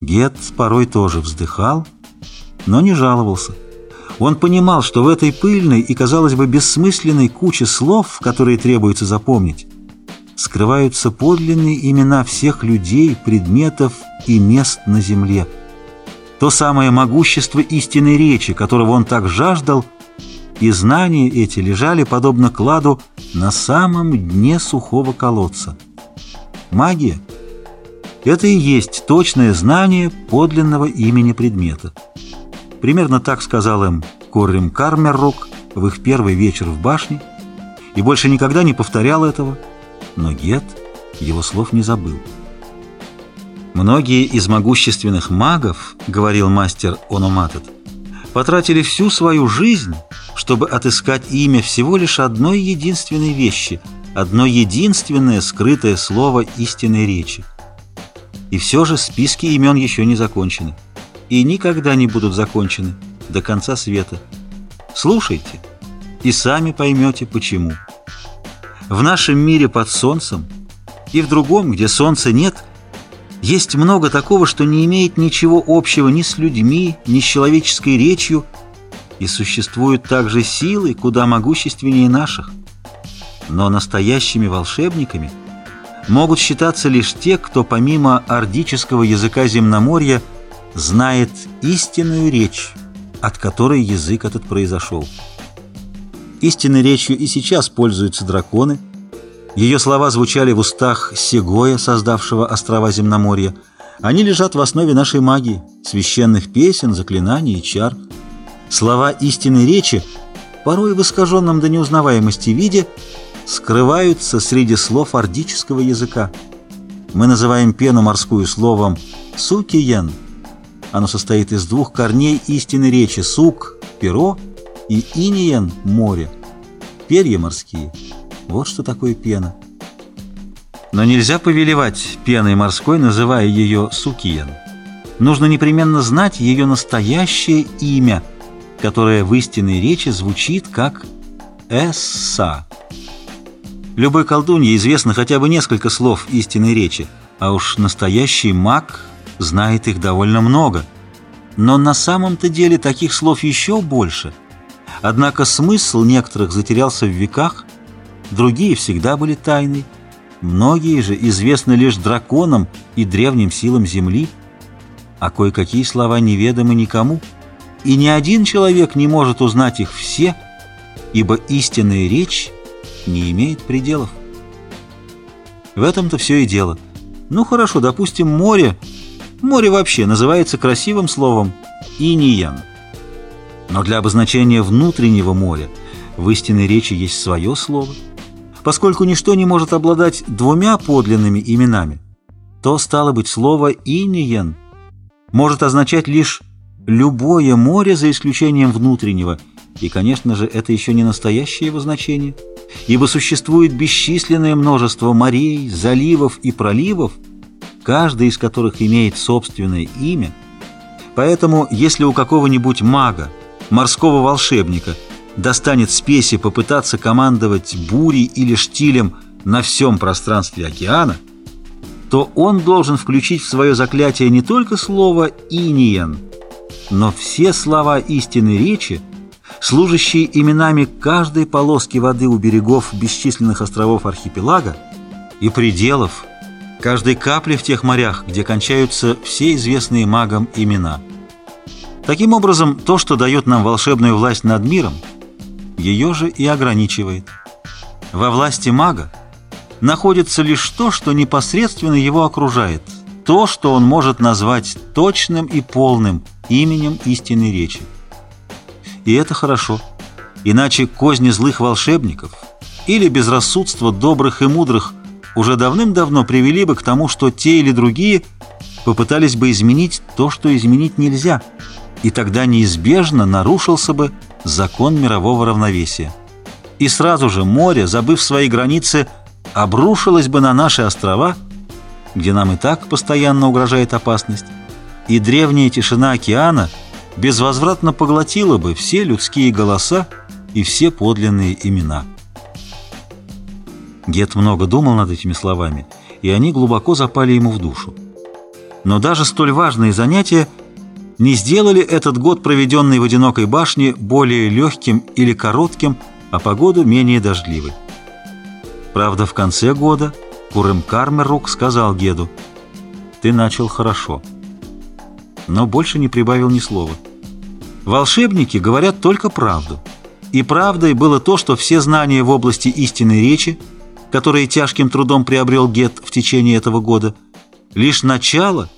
Гет порой тоже вздыхал, но не жаловался. Он понимал, что в этой пыльной и, казалось бы, бессмысленной куче слов, которые требуется запомнить, скрываются подлинные имена всех людей, предметов и мест на земле. То самое могущество истинной речи, которого он так жаждал, и знания эти лежали, подобно кладу, на самом дне сухого колодца. Магия — это и есть точное знание подлинного имени предмета. Примерно так сказал им Коррим Кармеррук в их первый вечер в башне, и больше никогда не повторял этого, но Гет его слов не забыл. «Многие из могущественных магов, — говорил мастер Ономатет, — потратили всю свою жизнь, чтобы отыскать имя всего лишь одной единственной вещи, одно единственное скрытое слово истинной речи. И все же списки имен еще не закончены, и никогда не будут закончены до конца света. Слушайте, и сами поймете, почему. В нашем мире под солнцем и в другом, где солнца нет, есть много такого, что не имеет ничего общего ни с людьми, ни с человеческой речью, и существуют также силы, куда могущественнее наших. Но настоящими волшебниками могут считаться лишь те, кто помимо ордического языка земноморья знает истинную речь, от которой язык этот произошел. Истинной речью и сейчас пользуются драконы. Ее слова звучали в устах Сегоя, создавшего острова Земноморья. Они лежат в основе нашей магии, священных песен, заклинаний и чар. Слова истинной речи, порой в искаженном до неузнаваемости виде, скрываются среди слов ордического языка. Мы называем пену морскую словом «сукиен». Оно состоит из двух корней истинной речи – «сук» – перо и «иниен» – море. Перья морские – вот что такое пена. Но нельзя повелевать пеной морской, называя ее «сукиен». Нужно непременно знать ее настоящее имя, которое в истинной речи звучит как «эсса». Любой колдунье известно хотя бы несколько слов истинной речи, а уж настоящий маг знает их довольно много. Но на самом-то деле таких слов еще больше. Однако смысл некоторых затерялся в веках, другие всегда были тайной, многие же известны лишь драконам и древним силам Земли, а кое-какие слова неведомы никому, и ни один человек не может узнать их все, ибо истинная речь не имеет пределов. В этом-то все и дело. Ну хорошо, допустим, море. Море вообще называется красивым словом «иниян». Но для обозначения внутреннего моря в истинной речи есть свое слово. Поскольку ничто не может обладать двумя подлинными именами, то, стало быть, слово «иниян» может означать лишь любое море за исключением внутреннего, и, конечно же, это еще не настоящее его значение – ибо существует бесчисленное множество морей, заливов и проливов, каждый из которых имеет собственное имя. Поэтому, если у какого-нибудь мага, морского волшебника, достанет спеси попытаться командовать бурей или штилем на всем пространстве океана, то он должен включить в свое заклятие не только слово «иниен», но все слова истинной речи, служащие именами каждой полоски воды у берегов бесчисленных островов архипелага и пределов, каждой капли в тех морях, где кончаются все известные магам имена. Таким образом, то, что дает нам волшебную власть над миром, ее же и ограничивает. Во власти мага находится лишь то, что непосредственно его окружает, то, что он может назвать точным и полным именем истинной речи. И это хорошо. Иначе козни злых волшебников или безрассудство добрых и мудрых уже давным-давно привели бы к тому, что те или другие попытались бы изменить то, что изменить нельзя, и тогда неизбежно нарушился бы закон мирового равновесия. И сразу же море, забыв свои границы, обрушилось бы на наши острова, где нам и так постоянно угрожает опасность, и древняя тишина океана – безвозвратно поглотила бы все людские голоса и все подлинные имена. Гет много думал над этими словами, и они глубоко запали ему в душу. Но даже столь важные занятия не сделали этот год, проведенный в одинокой башне, более легким или коротким, а погоду менее дождливой. Правда, в конце года Курым Кармерук сказал Геду, «Ты начал хорошо», но больше не прибавил ни слова. Волшебники говорят только правду. И правдой было то, что все знания в области истинной речи, которые тяжким трудом приобрел Гет в течение этого года, лишь начало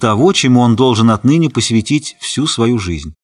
того, чему он должен отныне посвятить всю свою жизнь.